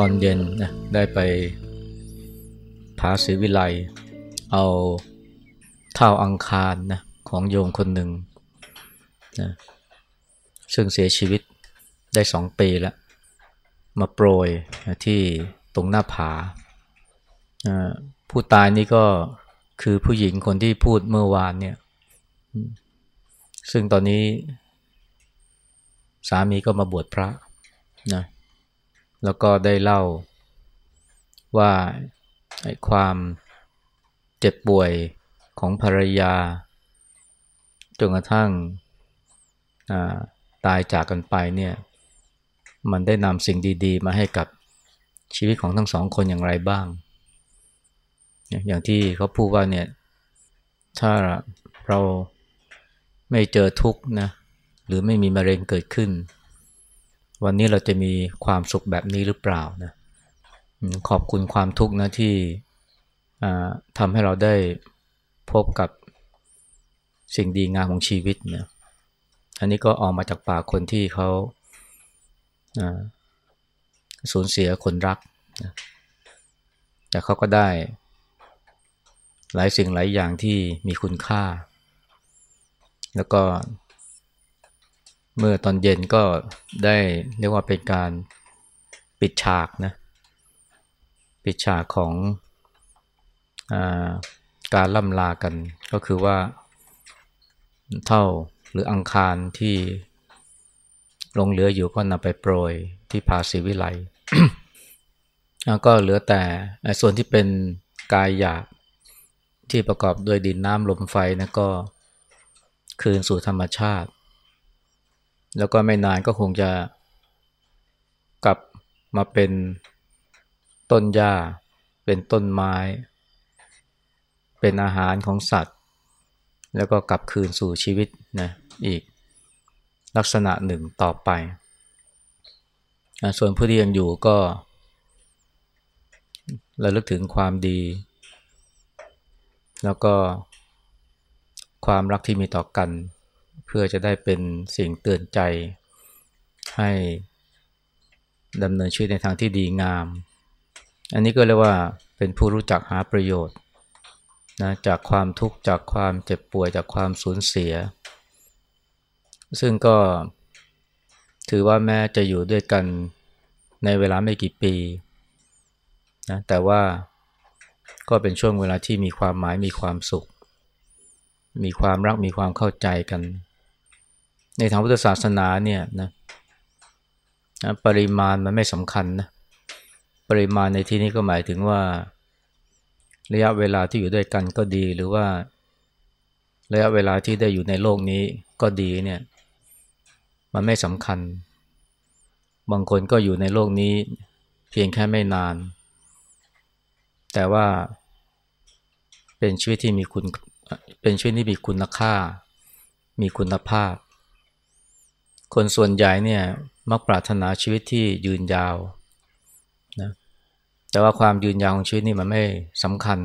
อตอนเย็นนะได้ไปผาศรีวิไลเอาเท่าอังคารนะของโยมคนหนึ่งนะซึ่งเสียชีวิตได้สองปีแล้ว มาโปรยที่ตรงหน้าผาผู้ตายนี่ก็คือผู้หญิงคนที่พูดเมื่อวานเนี่ย ซึ่งตอนนี้ สามีก็มาบวชพระนะ แล้วก็ได้เล่าว่าความเจ็บป่วยของภรรยา จนกระทั่งตายจากกันไปเนี่ยมันได้นำสิ่งดีๆ มาให้กับชีวิตของทั้งสองคนอย่างไรบ้าง อย่างที่เขาพูดว่าเนี่ยถ้าเราไม่เจอทุกข์นะหรือไม่มีมะเร็งเกิดขึ้น วันนี้เราจะมีความสุขแบบนี้หรือเปล่านะขอบคุณความทุกข์นะที่ทำให้เราได้พบกับสิ่งดีงามของชีวิตนะอันนี้ก็ออกมาจากปากคนที่เขาสูญเสียคนรักนะแต่เขาก็ได้ หลายสิ่งหลายอย่างที่มีคุณค่า แล้วก็ เมื่อตอนเย็นก็ได้เรียกว่าเป็นการปิดฉากนะปิดฉากของอการล่ำลากันก็คือว่าเท่าหรืออังคารที่ลงเหลืออยู่ก็นำไปโปรยที่ภาษีวิไลก็เหลือแต่ส่วนที่เป็นกายหยาบที่ประกอบด้วยดินน้ำลมไฟนะก็คืนสู่ธรรมชาติ แล้วก็ไม่นานก็คงจะกลับมาเป็นต้นหญ้า เป็นต้นไม้ เป็นอาหารของสัตว์ แล้วก็กลับคืนสู่ชีวิตนะอีกลักษณะหนึ่งต่อไป ส่วนผู้ที่ยังอยู่ก็ระลึกถึงความดี แล้วก็ความรักที่มีต่อกัน เพื่อจะได้เป็นสิ่งเตือนใจ ให้ดำเนินชีวิตในทางที่ดีงาม อันนี้ก็เรียกว่าเป็นผู้รู้จักหาประโยชน์นะจากความทุกข์จากความเจ็บป่วยจากความสูญเสีย ซึ่งก็ถือว่าแม้จะอยู่ด้วยกันในเวลาไม่กี่ปีนะแต่ว่าก็เป็นช่วงเวลาที่มีความหมายมีความสุข มีความรักมีความเข้าใจกัน ในทางพุทธศาสนาเนี่ยนะปริมาณมันไม่สำคัญนะปริมาณในที่นี้ก็หมายถึงว่า ระยะเวลาที่อยู่ด้วยกันก็ดี หรือว่า ระยะเวลาที่ได้อยู่ในโลกนี้ก็ดีเนี่ยมันไม่สำคัญ บางคนก็อยู่ในโลกนี้ เพียงแค่ไม่นาน แต่ว่าเป็นชีวิตที่มีคุณเป็นชีวิตที่มีคุณค่า มีคุณภาพ คนส่วนใหญ่เนี่ยมักปรารถนาชีวิตที่ยืนยาวนะแต่ว่าความยืนยาวของชีวิตนี่มันไม่สำคัญ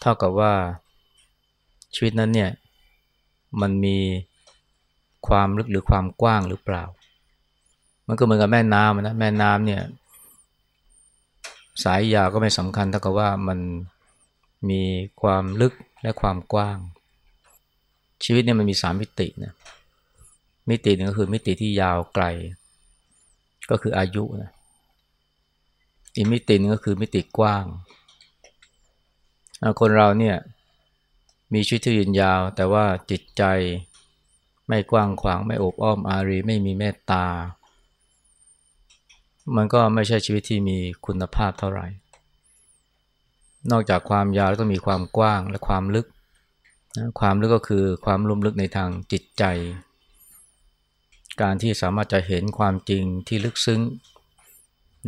เท่ากับว่าชีวิตนั้นเนี่ยมันมีความลึกหรือความกว้างหรือเปล่า มันก็เหมือนกับแม่น้ำนะแม่น้ำเนี่ยสายยาวก็ไม่สำคัญเท่ากับว่ามันมีความลึกและความกว้าง ชีวิตเนี่ยมันมีสามมิตินะ มิติหนึ่งก็คือมิติที่ยาวไกล ก็คืออายุนะอีกมิติหนึ่งก็คือมิติกว้าง คนเราเนี่ยมีชีวิตที่ยืนยาว แต่ว่าจิตใจไม่กว้างขวางไม่อบอ้อมอารี ไม่มีเมตตา มันก็ไม่ใช่ชีวิตที่มีคุณภาพเท่าไหร่ นอกจากความยาวต้องมีความกว้างและความลึก ความลึกก็คือความลุ่มลึกในทางจิตใจ การที่สามารถจะเห็นความจริงที่ลึกซึ้ง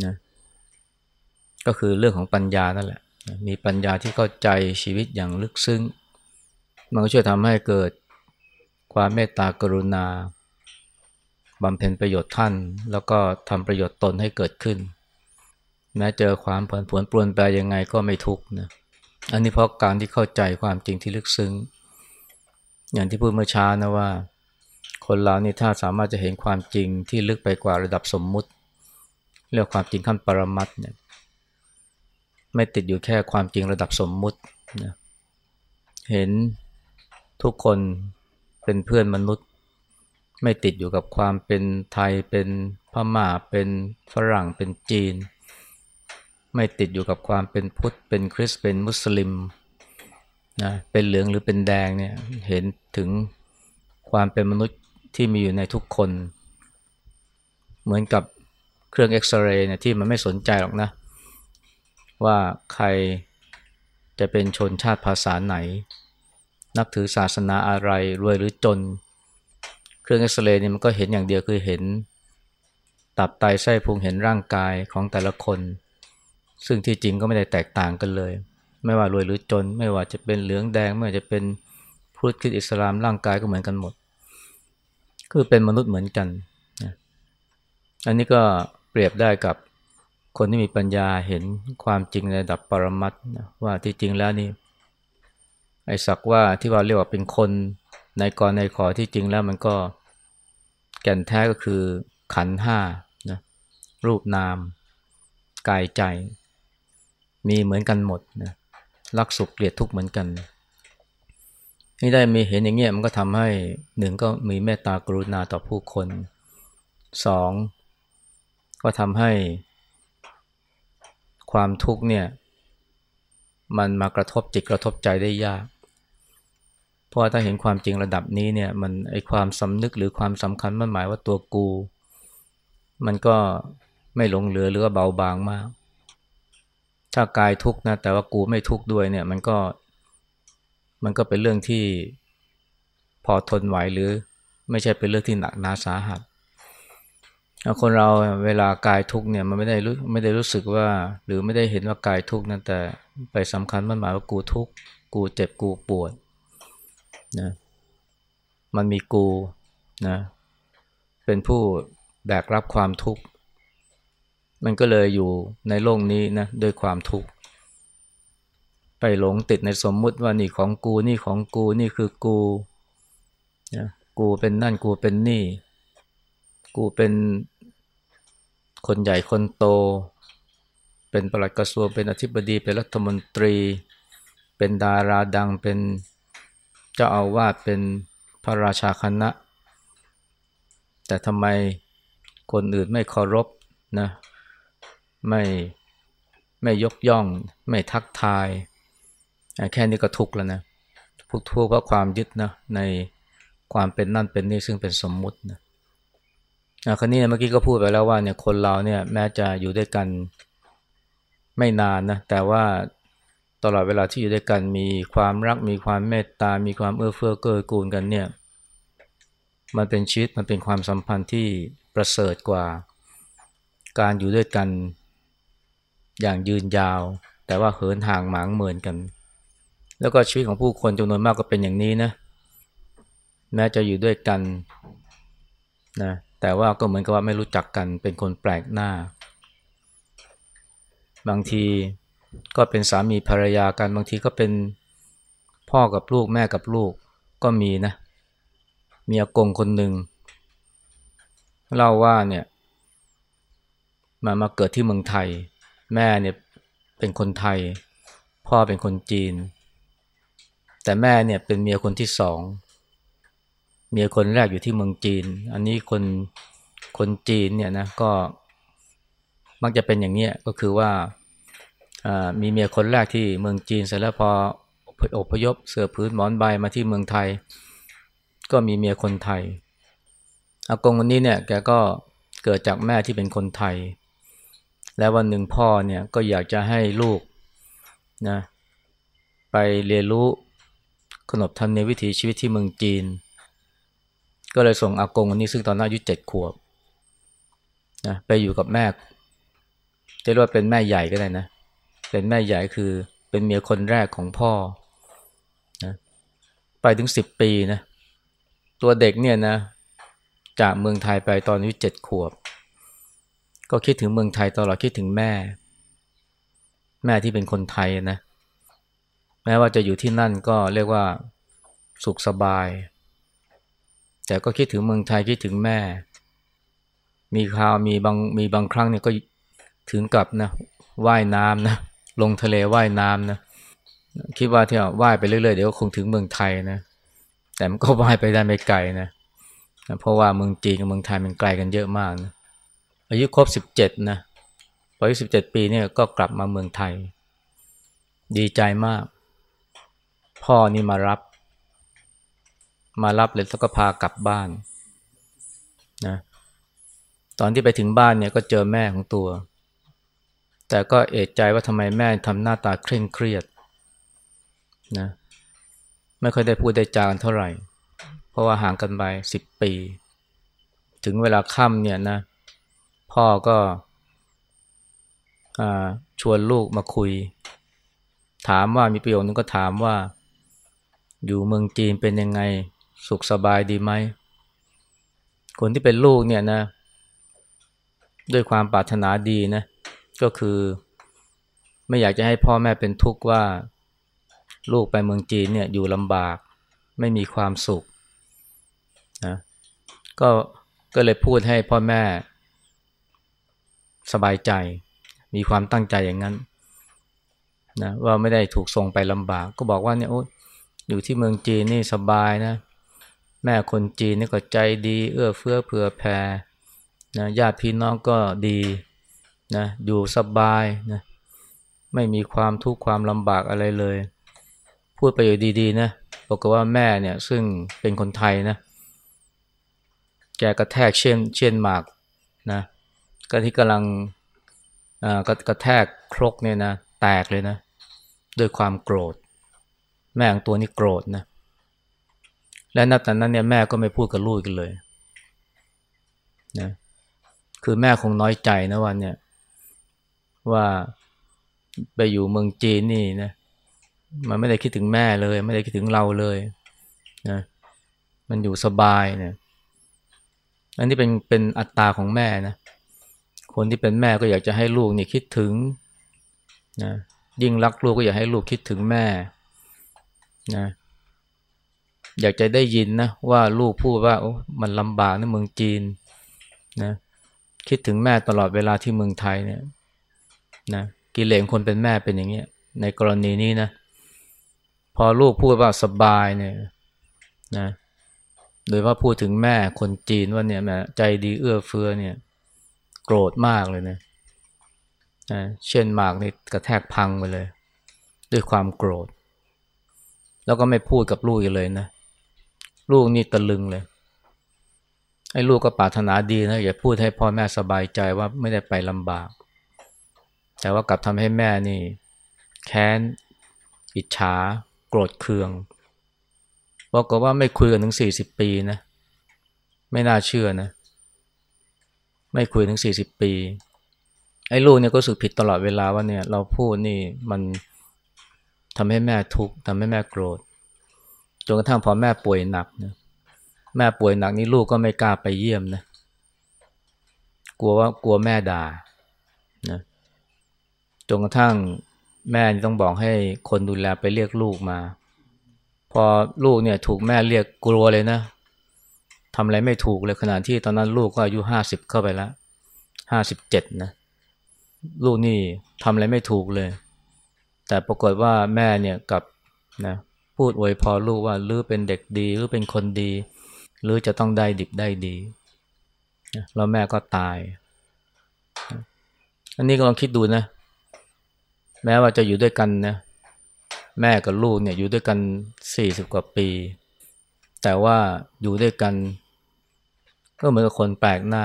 นะก็คือเรื่องของปัญญานั่นแหละ มีปัญญาที่เข้าใจชีวิตอย่างลึกซึ้ง มันก็ช่วยทำให้เกิดความเมตตากรุณาบำเพ็ญประโยชน์ท่าน แล้วก็ทำประโยชน์ตนให้เกิดขึ้น แม้เจอความผลผลปลวนแปลยังไงก็ไม่ทุกข์นะอันนี้เพราะการที่เข้าใจความจริงที่ลึกซึ้ง อย่างที่พูดเมื่อช้านะว่า คนเรานี่ถ้าสามารถจะเห็นความจริงที่ลึกไปกว่าระดับสมมุติ เรียกความจริงขั้นปรมัตเนี่ยไม่ติดอยู่แค่ความจริงระดับสมมุตินะเห็นทุกคนเป็นเพื่อนมนุษย์ ไม่ติดอยู่กับความเป็นไทยเป็นพม่าเป็นฝรั่งเป็นจีน ไม่ติดอยู่กับความเป็นพุทธเป็นคริสเป็นมุสลิมนะเป็นเหลืองหรือเป็นแดงเนี่ยเห็นถึงความเป็นมนุษย์ ที่มีอยู่ในทุกคน เหมือนกับเครื่องเอ็กซเรย์เนี่ยที่มันไม่สนใจหรอกนะ ว่าใครจะเป็นชนชาติภาษาไหน นับถือศาสนาอะไรรวยหรือจน เครื่องเอ็กซเรย์เนี่ยมันก็เห็นอย่างเดียวคือเห็น ตับไตไส้พุงเห็นร่างกายของแต่ละคน ซึ่งที่จริงก็ไม่ได้แตกต่างกันเลย ไม่ว่ารวยหรือจน ไม่ว่าจะเป็นเหลืองแดงไม่ว่าจะเป็นพุทธคริสต์อิสลามร่างกายก็เหมือนกันหมด คือเป็นมนุษย์เหมือนกันนะอันนี้ก็เปรียบได้กับคนที่มีปัญญาเห็นความจริงในระดับปรมัตนะว่าที่จริงแล้วนี่ไอ้สักว่าที่ว่าเรียกว่าเป็นคนในกรในขอที่จริงแล้วมันก็แก่นแท้ก็คือขันห้านะรูปนาม กายใจ มีเหมือนกันหมดนะรักสุขเกลียดทุกข์เหมือนกันนี่ ที่ได้มีเห็นอย่างเงี้ยมันก็ทำให้หนึ่งก็มีเมตตากรุณาต่อผู้คนสองก็ทำให้ความทุกข์เนี่ย มันมากระทบจิตกระทบใจได้ยาก เพราะถ้าเห็นความจริงระดับนี้เนี่ย มันไอความสำนึกหรือความสำคัญมันหมายว่าตัวกู มันก็ไม่หลงเหลือหรือว่าเบาบางมาก ถ้ากายทุกข์นะแต่ว่ากูไม่ทุกข์ด้วยเนี่ย มันก็ มันก็เป็นเรื่องที่พอทนไหวหรือไม่ใช่เป็นเรื่องที่หนักหนาสาหัสคนเราเวลากายทุกเนี่ยมันไม่ได้รู้ไม่ได้รู้สึกว่า หรือไม่ได้เห็นว่ากายทุกนั่นแต่ไปสำคัญมันหมายว่ากูทุกกูเจ็บกูปวดนะมันมีกูนะเป็นผู้แบกรับความทุกข์ มันก็เลยอยู่ในโลกนี้นะด้วยความทุกข์ ไปหลงติดในสมมุติว่านี่ของกูนี่ของกูนี่คือกูนะกูเป็นนั่นกูเป็นนี่ กูเป็นคนใหญ่คนโต เป็นปลัดกระทรวงเป็นอธิบดีเป็นรัฐมนตรี เป็นดาราดังเป็นเจ้าอาวาสเป็นพระราชาคณะ แต่ทำไมคนอื่นไม่เคารพนะไม่ไม่ยกย่อง ไม่ทักทาย แค่นี้ก็ทุกข์แล้วนะทุกทุกเพราะความยึดนะในความเป็นนั่นเป็นนี่ซึ่งเป็นสมมุตินะคราวนี้เมื่อกี้ก็พูดไปแล้วว่าเนี่ยคนเราเนี่ยแม้จะอยู่ด้วยกันไม่นานนะแต่ว่าตลอดเวลาที่อยู่ด้วยกันมีความรักมีความเมตตา มีความเอื้อเฟื้อเกื้อกูลกันเนี่ยมันเป็นชีวิตมันเป็นความสัมพันธ์ที่ประเสริฐกว่า การอยู่ด้วยกันอย่างยืนยาว แต่ว่าเหินห่างหมางเหมือนกัน แล้วก็ชีวิตของผู้คนจำนวนมากก็เป็นอย่างนี้นะ แม้จะอยู่ด้วยกันนะแต่ว่าก็เหมือนกับว่าไม่รู้จักกันเป็นคนแปลกหน้า บางทีก็เป็นสามีภรรยากัน บางทีก็เป็นพ่อกับลูกแม่กับลูกก็มีนะ มีอากงคนหนึ่งเล่าว่าเนี่ยมามาเกิดที่เมืองไทย แม่เนี่ยเป็นคนไทย พ่อเป็นคนจีน แต่แม่เนี่ยเป็นเมียคนที่สอง เมียคนแรกอยู่ที่เมืองจีน อันนี้คนคนจีนเนี่ยนะก็มักจะเป็นอย่างนี้ก็คือว่ามีเมียคนแรกที่เมืองจีนเสร็จแล้วพออพยพเสือพื้นหมอนใบมาที่เมืองไทย ก็มีเมียคนไทยอากงคนนี้เนี่ยแกก็เกิดจากแม่ที่เป็นคนไทย แล้ววันหนึ่งพ่อเนี่ยก็อยากจะให้ลูกนะไปเรียนรู้ ขนบธรรมเนียมวิถีชีวิตที่เมืองจีน ก็เลยส่งอากงคนนี้ซึ่งตอนนั้นอายุเจ็ดขวบนะไปอยู่กับแม่จะเรียกว่าเป็นแม่ใหญ่ก็ได้นะ เป็นแม่ใหญ่คือเป็นเมียคนแรกของพ่อนะไปถึงสิบปีนะตัวเด็กเนี่ยนะจากเมืองไทยไปตอนอายุเจ็ดขวบ ก็คิดถึงเมืองไทยตลอดคิดถึงแม่ แม่ที่เป็นคนไทยนะแม้ว่าจะอยู่ที่นั่นก็เรียกว่าสุขสบาย แต่ก็คิดถึงเมืองไทยคิดถึงแม่ มีข่าวมีบางมีบางครั้งเนี่ยก็ถึงกับนะว่ายน้ำนะลงทะเลว่ายน้ำนะคิดว่าที่ว่ายไปเรื่อยๆเดี๋ยวคงถึงเมืองไทยนะแต่มันก็ว่ายไปได้ไม่ไกลนะเพราะว่าเมืองจีนกับเมืองไทยมันไกลกันเยอะมากนะอายุครบสิบเจ็ดนะพออายุสิบเจ็ดปีเนี่ยก็กลับมาเมืองไทย ดีใจมาก พ่อนี่มารับ มารับเลยแล้วก็พากลับบ้านนะตอนที่ไปถึงบ้านเนี่ยก็เจอแม่ของตัว แต่ก็เอะใจว่าทำไมแม่ทำหน้าตาเคร่งเครียดนะไม่ค่อยได้พูดได้จากันเท่าไหร่ เพราะว่าห่างกันไปสิบปี ถึงเวลาค่ำเนี่ยนะ พ่อก็ชวนลูกมาคุย ถามว่ามีประโยชน์นึงก็ถามว่า อยู่เมืองจีนเป็นยังไงสุขสบายดีไหม คนที่เป็นลูกเนี่ยนะ ด้วยความปรารถนาดีนะ ก็คือไม่อยากจะให้พ่อแม่เป็นทุกข์ว่า ลูกไปเมืองจีนเนี่ยอยู่ลำบาก ไม่มีความสุขนะก็ก็เลยพูดให้พ่อแม่ สบายใจ มีความตั้งใจอย่างนั้นนะว่าไม่ได้ถูกส่งไปลำบาก ก็บอกว่าเนี่ยโอ้ อยู่ที่เมืองจีนนี่สบายนะ แม่คนจีนนี่ก็ใจดี เอื้อเฟื้อเผื่อแผ่นะญาติพี่น้องก็ดีนะอยู่สบายนะไม่มีความทุกข์ความลำบากอะไรเลย พูดไปอยู่ดีๆนะบอกว่าแม่เนี่ยซึ่งเป็นคนไทยนะแกกระแทกเช่นเช่นหมากนะก็ที่กำลังอ่ากระกระแทกครกเนี่ยนะแตกเลยนะ ด้วยความโกรธ แม่ของตัวนี้โกรธนะ และนับแต่นั้นเนี่ยแม่ก็ไม่พูดกับลูกกันเลยนะคือแม่คงน้อยใจนะวันเนี่ยว่าไปอยู่เมืองจีนนี่นะมันไม่ได้คิดถึงแม่เลย ไม่ได้คิดถึงเราเลยนะมันอยู่สบายเนี่ยอันนี้เป็นเป็นอัตราของแม่นะคนที่เป็นแม่ก็อยากจะให้ลูกนี่คิดถึงนะยิ่งรักลูกก็อยากให้ลูกคิดถึงแม่ นะอยากจะได้ยินนะว่าลูกพูดว่าโอ้มันลำบากในเมืองจีนนะคิดถึงแม่ตลอดเวลาที่เมืองไทยเนี่ยนะกิเลสคนเป็นแม่เป็นอย่างเงี้ยในกรณีนี้นะพอลูกพูดว่าสบายเนี่ยนะโดยว่าพูดถึงแม่คนจีนว่าเนี่ยแม่ใจดีเอื้อเฟื้อเนี่ย โกรธมากเลยนะนะเช่นหมากนี่กระแทกพังไปเลย ด้วยความโกรธ แล้วก็ไม่พูดกับลูกอีกเลยนะ ลูกนี่ตะลึงเลย ไอ้ลูกก็ปรารถนาดีนะอย่าพูดให้พ่อแม่สบายใจว่าไม่ได้ไปลำบาก แต่ว่ากลับทำให้แม่นี่ แค้น อิจฉา โกรธเคืองบอกกว่าไม่คุยกันถึงสี่สิบปีนะ ไม่น่าเชื่อนะ ไม่คุยถึงสี่สิบปี ไอ้ลูกเนี่ยก็สึกผิดตลอดเวลาว่าเนี่ย เราพูดนี่มัน ทำให้แม่ทุกข์ทำให้แม่โกรธจนกระทั่งพอแม่ป่วยหนักนะแม่ป่วยหนักนี่ลูกก็ไม่กล้าไปเยี่ยมนะกลัวว่ากลัวแม่ด่านะจนกระทั่งแม่ต้องบอกให้คนดูแลไปเรียกลูกมา พอลูกเนี่ยถูกแม่เรียกกลัวเลยนะทำอะไรไม่ถูกเลยขณะที่ตอนนั้นลูกก็อายุห้าสิบเข้าไปแล้วห้าสิบเจ็ดนะ ลูกนี่ทำอะไรไม่ถูกเลย แต่ปรากฏว่าแม่เนี่ยกับนะพูดอวยพอลูกว่าลือเป็นเด็กดีหรือเป็นคนดีหรือจะต้องได้ดิบได้ดีแล้วแม่ก็ตาย อันนี้ก็ลองคิดดูนะ แม้ว่าจะอยู่ด้วยกันนะแม่กับลูกเนี่ยอยู่ด้วยกันสี่สิบกว่าปี แต่ว่าอยู่ด้วยกัน ก็เหมือนกับคนแปลกหน้า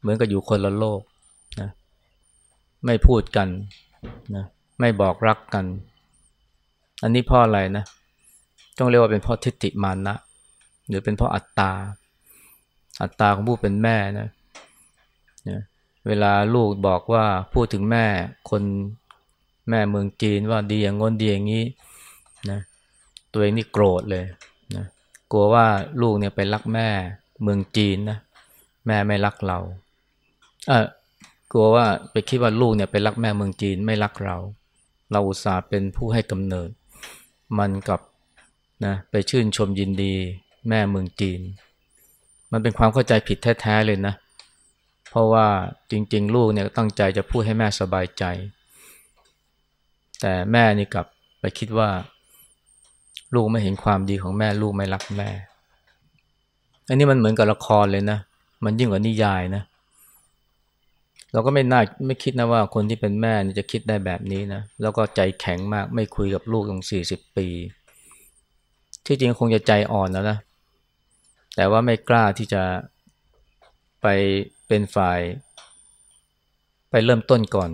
เหมือนกับอยู่คนละโลกนะไม่พูดกันนะ ไม่บอกรักกัน อันนี้เพราะอะไรนะ ต้องเรียกว่าเป็นเพราะทิฏฐิมานะ หรือเป็นเพราะอัตตา อัตตาของผู้เป็นแม่นะนะเวลาลูกบอกว่าพูดถึงแม่คนแม่เมืองจีนว่าดีอย่างงนดีอย่างนี้นะตัวเองนี่โกรธเลยนะกลัวว่าลูกเนี่ยไปรักแม่เมืองจีนนะแม่ไม่รักเราเออกลัวว่าไปคิดว่าลูกเนี่ยไปรักแม่เมืองจีนไม่รักเรา เราอุตส่าห์เป็นผู้ให้กำเนิด มันกับนะไปชื่นชมยินดีแม่เมืองจีน มันเป็นความเข้าใจผิดแท้ๆเลยนะ เพราะว่าจริง ๆ ลูกเนี่ยตั้งใจจะพูดให้แม่สบายใจ แต่แม่นี่กลับไปคิดว่า ลูกไม่เห็นความดีของแม่ลูกไม่รักแม่ อันนี้มันเหมือนกับละครเลยนะ มันยิ่งกว่านิยายนะเเราก็ไม่น่าไม่คิดนะว่าคนที่เป็นแม่จะคิดได้แบบนี้นะ แล้วก็ใจแข็งมากไม่คุยกับลูกตั้งสี่สิบปี ที่จริงคงจะใจอ่อนแล้วนะ แต่ว่าไม่กล้าที่จะไปเป็นฝ่าย ไปเริ่มต้นก่อน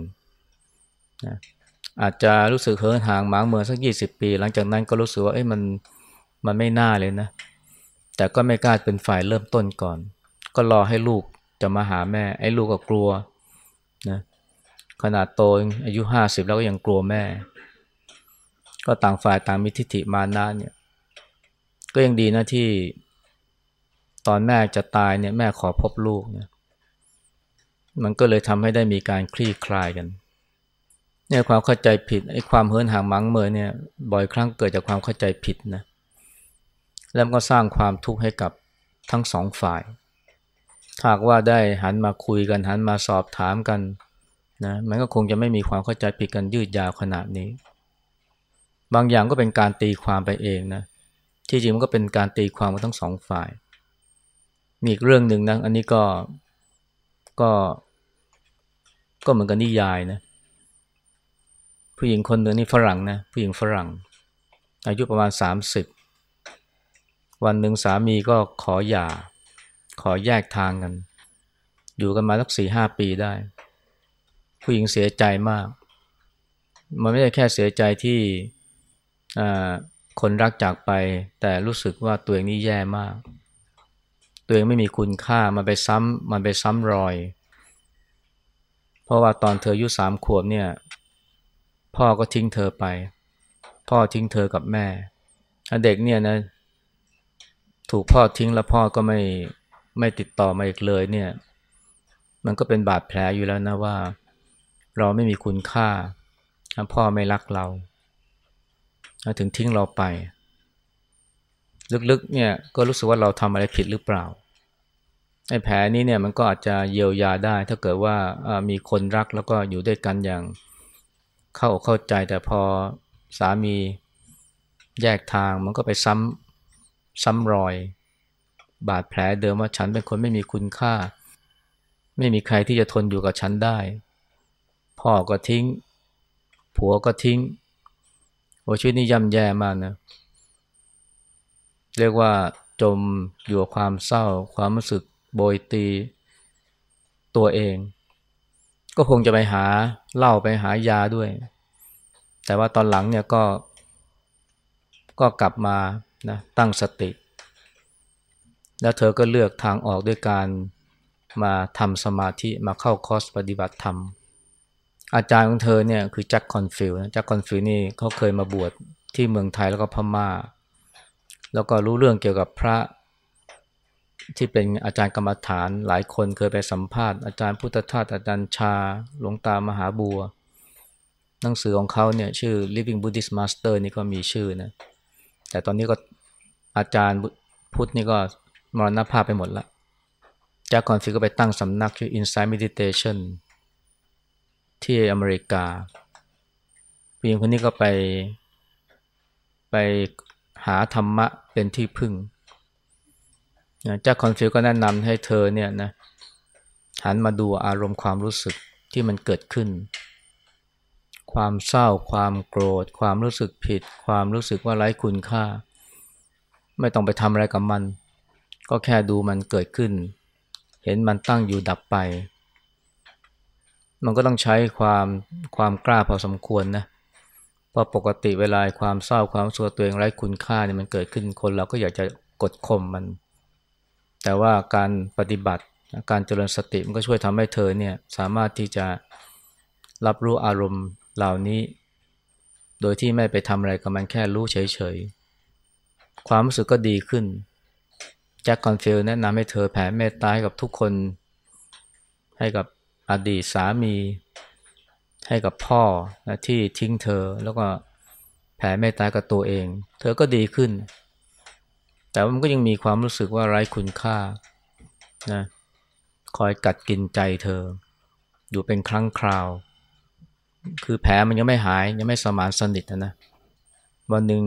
นะอาจจะรู้สึกเหินห่างหมางเมืองสักยี่สิบปี หลังจากนั้นก็รู้สึกว่าเอ้ยมันมันไม่น่าเลยนะ แต่ก็ไม่กล้าเป็นฝ่ายเริ่มต้นก่อน ก็รอให้ลูกจะมาหาแม่ ไอ้ลูกก็กลัว ขนาดโตอายุห้าสิบแล้วก็ยังกลัวแม่ ก็ต่างฝ่ายต่างมีทิฏฐิมานะเนี่ย ก็ยังดีนะที่ตอนแม่จะตายเนี่ยแม่ขอพบลูกเนี่ยมันก็เลยทำให้ได้มีการคลี่คลายกันเนี่ยความเข้าใจผิดไอ้ความเฮินห่างมังเมยเนี่ยบ่อยครั้งเกิดจากความเข้าใจผิดนะแล้วก็สร้างความทุกข์ให้กับทั้งสองฝ่ายหากว่าได้หันมาคุยกันหันมาสอบถามกัน นะมันก็คงจะไม่มีความเข้าใจผิดกันยืดยาวขนาดนี้ บางอย่างก็เป็นการตีความไปเองนะที่จริงมันก็เป็นการตีความของทั้งสองฝ่ายมีอีกเรื่องหนึ่งนะอันนี้ก็ก็ก็เหมือนกับนิยายนะผู้หญิงคนหนึ่งนี่ฝรั่งนะผู้หญิงฝรั่ง อายุประมาณสามสิบวันหนึ่งสามีก็ขอหย่า ขอแยกทางกัน อยู่กันมาสักสี่ห้าปีได้ ผู้หญิงเสียใจมาก มันไม่ใช่แค่เสียใจที่คนรักจากไป แต่รู้สึกว่าตัวเองนี่แย่มาก ตัวเองไม่มีคุณค่ามันไปซ้ำมันไปซ้ำรอย เพราะว่าตอนเธออายุสามขวบเนี่ย พ่อก็ทิ้งเธอไป พ่อทิ้งเธอกับแม่เด็กเนี่ยนะถูกพ่อทิ้งแล้วพ่อก็ไม่ไม่ติดต่อมาอีกเลยเนี่ย มันก็เป็นบาดแผลอยู่แล้วนะว่า เราไม่มีคุณค่า พ่อไม่รักเรา ถึงทิ้งเราไป ลึกๆเนี่ยก็รู้สึกว่าเราทำอะไรผิดหรือเปล่าไอ้แผลนี้เนี่ยมันก็อาจจะเยียวยาได้ ถ้าเกิดว่ามีคนรักแล้วก็อยู่ด้วยกันอย่างเข้าเข้าใจแต่พอสามีแยกทางมันก็ไปซ้ำซ้ำรอย บาดแผลเดิมว่าฉันเป็นคนไม่มีคุณค่า ไม่มีใครที่จะทนอยู่กับฉันได้ พ่อก็ทิ้ง ผัวก็ทิ้งโอ้ชีวิตนี้ย่ำแย่มากนะ เรียกว่าจมอยู่กับความเศร้า ความรู้สึกโบยตีตัวเอง ก็คงจะไปหาเหล้าไปหายาด้วย แต่ว่าตอนหลังเนี่ยก็ก็กลับมานะตั้งสติ แล้วเธอก็เลือกทางออกด้วยการมาทำสมาธิมาเข้าคอร์สปฏิบัติธรรม อาจารย์ของเธอเนี่ยคือ Jack Kornfield Jack Kornfield นี่เขาเคยมาบวชที่เมืองไทยแล้วก็พม่า แล้วก็รู้เรื่องเกี่ยวกับพระที่เป็นอาจารย์กรรมฐานหลายคนเคยไปสัมภาษณ์ อาจารย์พุทธทาสอาจารย์ชา หลวงตามหาบัว หนังสือของเขาเนี่ยชื่อ Living Buddhist Master นี่ก็มีชื่อนะ แต่ตอนนี้ก็อาจารย์พุทธนี่ก็มรณภาพไปหมดละจากก่อนฟิก็ไปตั้งสำนักชื่อ Insight Meditation ที่อเมริกาผู้หญิงคนนี้ก็ไป ไปหาธรรมะเป็นที่พึ่งเจ้าคอนฟิวก็แนะนำให้เธอเนี่ยนะหันมาดูอารมณ์ความรู้สึกที่มันเกิดขึ้น ความเศร้า ความโกรธ ความรู้สึกผิด ความรู้สึกว่าไร้คุณค่า ไม่ต้องไปทำอะไรกับมัน ก็แค่ดูมันเกิดขึ้น เห็นมันตั้งอยู่ดับไป มันก็ต้องใช้ความความกล้าพอสมควรนะเพราะปกติเวลาความเศร้าความสัวตัวเองไร้คุณค่าเนี่ยมันเกิดขึ้นคนเราก็อยากจะกดข่มมัน แต่ว่าการปฏิบัติการเจริญสติมันก็ช่วยทำให้เธอเนี่ยสามารถที่จะรับรู้อารมณ์เหล่านี้ โดยที่ไม่ไปทำอะไรกับมันแค่รู้เฉยๆ ความรู้สึกก็ดีขึ้น Jack Kornfield แนะนำให้เธอแผ่เมตตาให้กับทุกคน ให้กับ อดีตสามีให้กับพ่อนะที่ทิ้งเธอแล้วก็แผ่เมตตากับตัวเอง เธอก็ดีขึ้น แต่มันก็ยังมีความรู้สึกว่าไร้คุณค่านะคอยกัดกินใจเธอ อยู่เป็นครั้งคราว คือแผลมันยังไม่หายยังไม่สมานสนิทนะวันหนึ่ง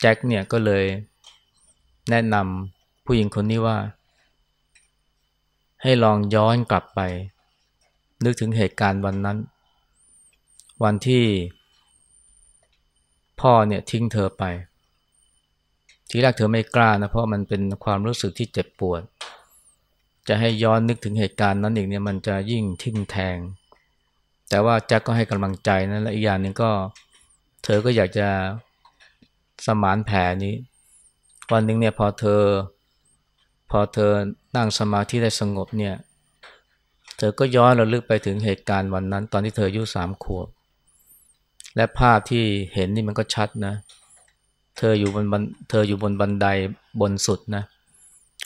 แจ็คเนี่ยก็เลยแนะนำผู้หญิงคนนี้ว่า ให้ลองย้อนกลับไป นึกถึงเหตุการณ์วันนั้น วันที่พ่อเนี่ยทิ้งเธอไป ทีแรกเธอไม่กล้านะเพราะมันเป็นความรู้สึกที่เจ็บปวด จะให้ย้อนนึกถึงเหตุการณ์นั้นอีกเนี่ยมันจะยิ่งทิ่มแทง แต่ว่าแจ็คก็ให้กำลังใจนะและอีกอย่างหนึ่งก็ เธอก็อยากจะสมานแผลนี้ วันหนึ่งเนี่ยพอเธอ พอเธอนั่งสมาธิได้สงบเนี่ย เธอก็ย้อนระลึกไปถึงเหตุการณ์วันนั้น ตอนที่เธออายุสามขวบ และภาพที่เห็นนี่มันก็ชัดนะ เธออยู่บนบันเธออยู่บนบันไดบนสุดนะ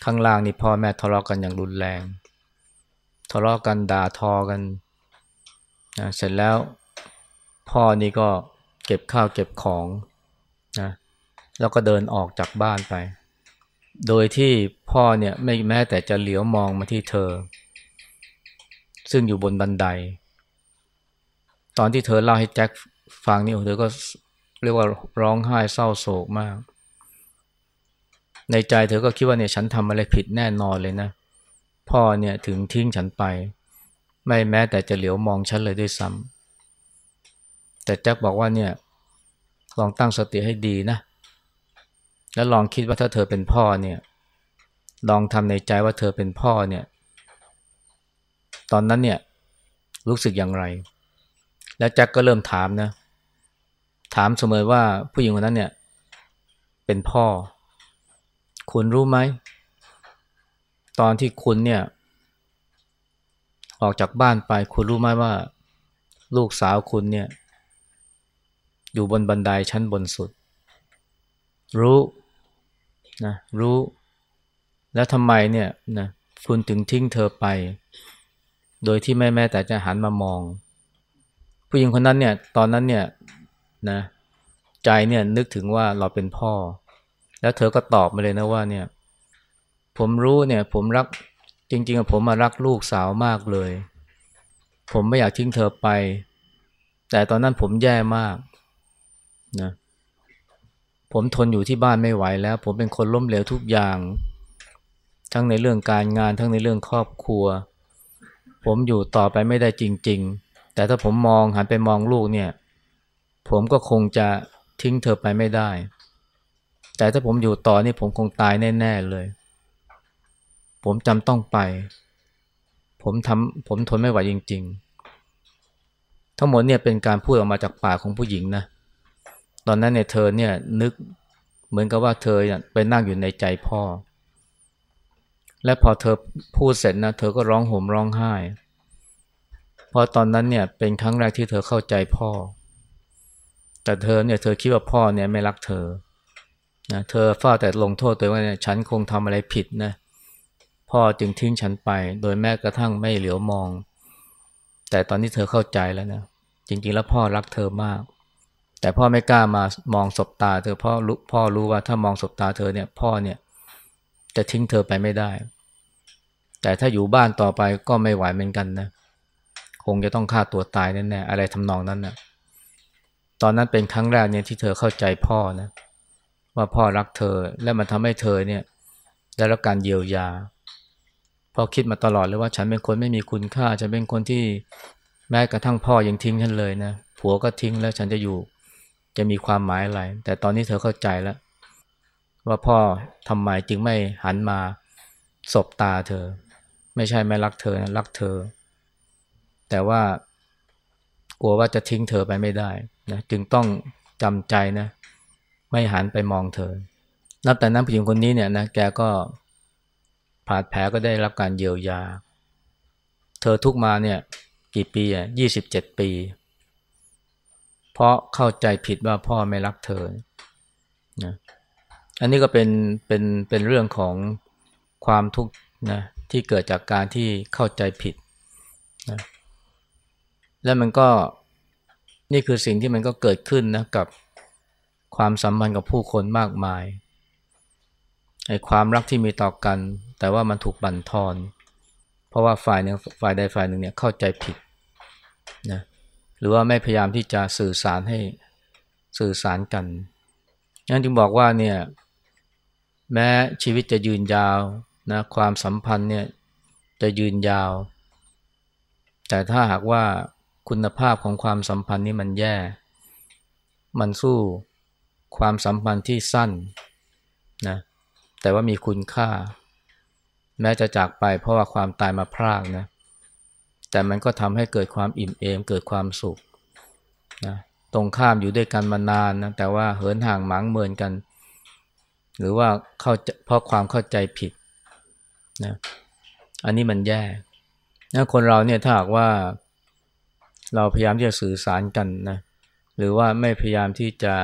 ข้างล่างนี่พ่อแม่ทะเลาะกันอย่างรุนแรง ทะเลาะกันด่าทอกันนะเสร็จแล้วพ่อนี่ก็เก็บข้าวเก็บของนะแล้วก็เดินออกจากบ้านไป โดยที่พ่อเนี่ยไม่แม้แต่จะเหลียวมองมาที่เธอ ซึ่งอยู่บนบันได ตอนที่เธอเล่าให้แจ็คฟังนี่เธอก็เรียกว่าร้องไห้เศร้าโศกมาก ในใจเธอก็คิดว่าเนี่ยฉันทำอะไรผิดแน่นอนเลยนะ พ่อเนี่ยถึงทิ้งฉันไป ไม่แม้แต่จะเหลียวมองฉันเลยด้วยซ้ำแต่แจ็คบอกว่าเนี่ยลองตั้งสติให้ดีนะ แล้วลองคิดว่าถ้าเธอเป็นพ่อเนี่ย ลองทำในใจว่าเธอเป็นพ่อเนี่ย ตอนนั้นเนี่ยรู้สึกอย่างไร แล้วแจ็คก็เริ่มถามนะ ถามเสมอว่าผู้หญิงคนนั้นเนี่ย เป็นพ่อ คุณรู้ไหม ตอนที่คุณเนี่ย ออกจากบ้านไป คุณรู้ไหมว่า ลูกสาวคุณเนี่ย อยู่บนบันไดชั้นบนสุด รู้นะรู้ แล้วทำไมเนี่ยนะคุณถึงทิ้งเธอไป โดยที่ไม่แม้แต่จะหันมามอง ผู้หญิงคนนั้นเนี่ยตอนนั้นเนี่ยนะใจเนี่ยนึกถึงว่าเราเป็นพ่อ แล้วเธอก็ตอบมาเลยนะว่าเนี่ย ผมรู้เนี่ยผมรักจริงๆผมมารักลูกสาวมากเลย ผมไม่อยากทิ้งเธอไป แต่ตอนนั้นผมแย่มากนะผมทนอยู่ที่บ้านไม่ไหวแล้ว ผมเป็นคนล้มเหลวทุกอย่าง ทั้งในเรื่องการงานทั้งในเรื่องครอบครัว ผมอยู่ต่อไปไม่ได้จริง ๆ แต่ถ้าผมมองหันไปมองลูกเนี่ย ผมก็คงจะทิ้งเธอไปไม่ได้ แต่ถ้าผมอยู่ต่อนี่ผมคงตายแน่ ๆ เลย ผมจำต้องไป ผมทำผมทนไม่ไหวจริง ๆ ทั้งหมดเนี่ยเป็นการพูดออกมาจากปากของผู้หญิงนะ ตอนนั้นเนี่ยเธอเนี่ยนึกเหมือนกับว่าเธอไปนั่งอยู่ในใจพ่อ และพอเธอพูดเสร็จนะเธอก็ร้องห่มร้องไห้ เพราะตอนนั้นเนี่ยเป็นครั้งแรกที่เธอเข้าใจพ่อ แต่เธอเนี่ยเธอคิดว่าพ่อเนี่ยไม่รักเธอนะเธอเฝ้าแต่ลงโทษตัวว่าเนี่ยฉันคงทำอะไรผิดนะพ่อจึงทิ้งฉันไป โดยแม้กระทั่งไม่เหลียวมอง แต่ตอนนี้เธอเข้าใจแล้วนะจริงๆแล้วพ่อรักเธอมาก แต่พ่อไม่กล้ามามองศบตา เธอพ่อรู้พ่อรู้ว่าถ้ามองศบตาเธอเนี่ยพ่อเนี่ยจะทิ้งเธอไปไม่ได้ แต่ถ้าอยู่บ้านต่อไปก็ไม่ไหวเหมือนกันนะคงจะต้องฆ่าตัวตายแน่ๆอะไรทำนองนั้นนะตอนนั้นเป็นครั้งแรกเนี่ยที่เธอเข้าใจพ่อนะว่าพ่อรักเธอและมันทำให้เธอเนี่ยได้รับการเยียวยาพอคิดมาตลอดเลยว่าฉันเป็นคนไม่มีคุณค่า ฉันเป็นคนที่แม้กระทั่งพ่อยังทิ้งฉันเลยนะผัวก็ทิ้งแล้วฉันจะอยู่จะมีความหมายอะไร แต่ตอนนี้เธอเข้าใจแล้ว ว่าพ่อทำไมจึงไม่หันมาสบตาเธอ ไม่ใช่ไม่รักเธอนะรักเธอ แต่ว่ากลัวว่าจะทิ้งเธอไปไม่ได้นะจึงต้องจำใจนะ ไม่หันไปมองเธอ นับแต่นั้นผู้หญิงคนนี้เนี่ยนะแกก็ผ่าดแผลก็ได้รับการเยียวยา เธอทุกมาเนี่ยกี่ปีอะยี่สิบเจ็ดปี เพราะเข้าใจผิดว่าพ่อไม่รักเธอนะอันนี้ก็เป็นเป็นเป็นเรื่องของความทุกข์นะ ที่เกิดจากการที่เข้าใจผิดนะและมันก็นี่คือสิ่งที่มันก็เกิดขึ้นนะกับความสัมพันธ์กับผู้คนมากมายไอ้ความรักที่มีต่อกัน แต่ว่ามันถูกบั่นทอน เพเพราะว่าฝ่ายหนึ่งฝ่ายใดฝ่ายหนึ่งเนี่ยเข้าใจผิดนะหรือว่าไม่พยายามที่จะสื่อสารให้สื่อสารกันนั้นจึงบอกว่าเนี่ยแม้ชีวิตจะยืนยาว นะความสัมพันธ์เนี่ยจะยืนยาว แต่ถ้าหากว่าคุณภาพของความสัมพันธ์นี้มันแย่ มันสู้ความสัมพันธ์ที่สั้นนะแต่ว่ามีคุณค่า แม้จะจากไปเพราะว่าความตายมาพรากนะแต่มันก็ทำให้เกิดความอิ่มเอมเกิดความสุขนะตรงข้ามอยู่ด้วยกันมานานนะแต่ว่าเหินห่างหมางเมินกัน หรือว่าเข้าเพราะความเข้าใจผิด นะอันนี้มันแย่นะคนเราเนี่ยถ้าหากว่าเราพยายามที่จะสื่อสารกันนะหรือว่าไม่พยายามที่จะ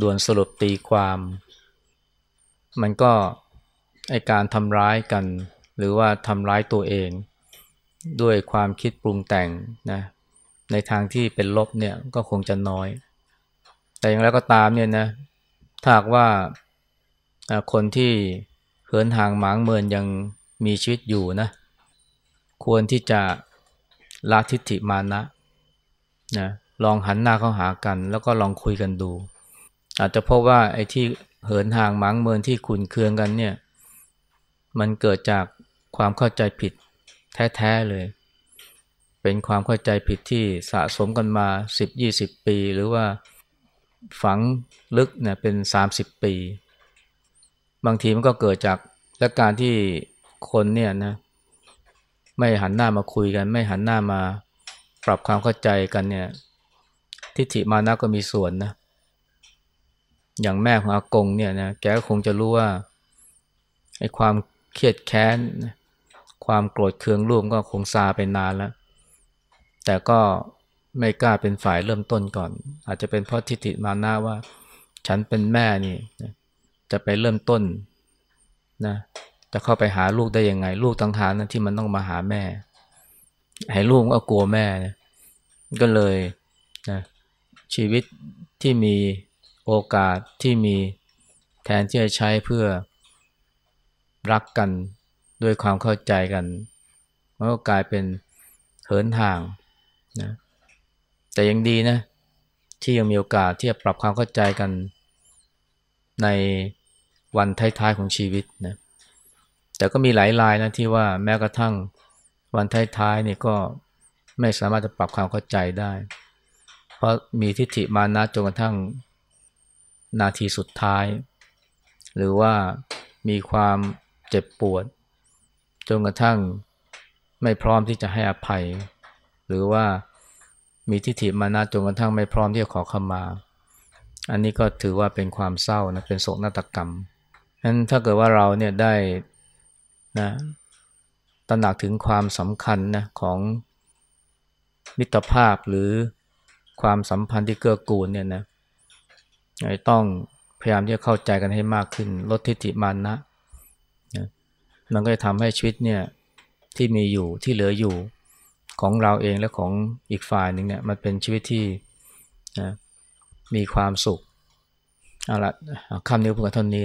ด่วนสรุปตีความ มันก็ไอการทำร้ายกัน หรือว่าทำร้ายตัวเอง ด้วยความคิดปรุงแต่งนะในทางที่เป็นลบเนี่ยก็คงจะน้อย แต่อย่างไรก็ตามเนี่ยนะถ้าหากว่าคนที่ หินห่างหมางเมินยังมีชีวิตอยู่นะ ควรที่จะละทิฏฐิมานะนะลองหันหน้าเข้าหากัน แล้วก็ลองคุยกันดู อาจจะพบว่าไอ้ที่เหินห่างหมางเมินที่ขุนเคืองกันเนี่ย มันเกิดจากความเข้าใจผิดแท้ๆเลย เป็นความเข้าใจผิดที่สะสมกันมา 10-20 ปี หรือว่าฝังลึกเนี่ยเป็น 30 ปี บางทีมันก็เกิดจากและการที่คนเนี่ยนะไม่หันหน้ามาคุยกัน ไม่หันหน้ามาปรับความเข้าใจกันเนี่ย ทิฏฐิมานะก็มีส่วนนะ อย่างแม่ของอากงเนี่ยนะแกก็คงจะรู้ว่าไอ้ความเครียดแค้น ความโกรธเคืองร่วมก็คงซาไปนานแล้ว แต่ก็ไม่กล้าเป็นฝ่ายเริ่มต้นก่อน อาจจะเป็นเพราะทิฏฐิมานะว่า ฉันเป็นแม่นี่ จะไปเริ่มต้นนะจะเข้าไปหาลูกได้ยังไง ลูกตั้งหานะที่มันต้องมาหาแม่ให้ลูกก็กลัวแม่นะก็เลยนะชีวิตที่มีโอกาสที่มีแทนที่จะใช้เพื่อรักกันด้วยความเข้าใจกันมันก็กลายเป็นเหินห่างนะแต่ยังดีนะที่ยังมีโอกาสที่จะปรับความเข้าใจกันใน วันท้ายๆของชีวิตนะแต่ก็มีหลายรายนะที่ว่าแม้กระทั่งวันท้ายๆนี่ก็ไม่สามารถจะปรับความเข้าใจได้ เพราะมีทิฏฐิมานะจนกระทั่งนาทีสุดท้าย หรือว่ามีความเจ็บปวด จนกระทั่งไม่พร้อมที่จะให้อภัย หรือว่ามีทิฏฐิมานะจนกระทั่งไม่พร้อมที่จะขอขมา อันนี้ก็ถือว่าเป็นความเศร้านะเป็นโศกนาฏกรรม นั้นถ้าเกิดว่าเราเนี่ยได้นะตระหนักถึงความสำคัญนะของมิตรภาพหรือความสัมพันธ์ที่เกื้อกูลเนี่ยนะต้องพยายามที่จะเข้าใจกันให้มากขึ้น ลดทิฏฐิมานะนะมันก็จะทำให้ชีวิตเนี่ยที่มีอยู่ที่เหลืออยู่ของเราเองและของอีกฝ่ายหนึ่งเนี่ยมันเป็นชีวิตที่นะมีความสุขเอาละคำนี้เพื่อเท่านี้